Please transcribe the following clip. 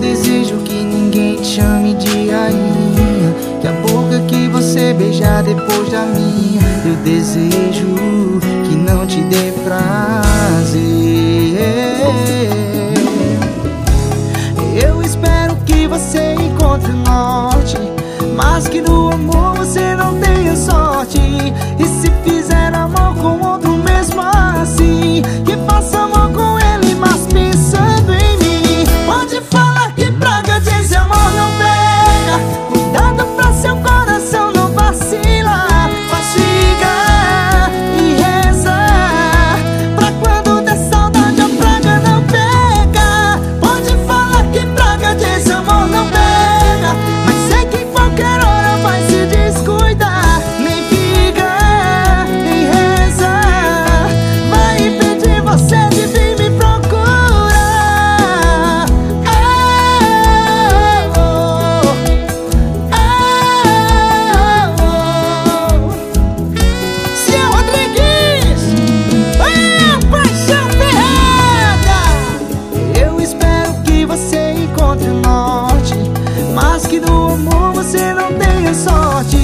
desejo que ninguém te chame de rainha. Que a boca que você beijar depois da minha. Eu desejo que não te dê prazer. Eu espero que você encontre norte. Mas que no amor você não tenha sorte. E se amor você não tem sorte.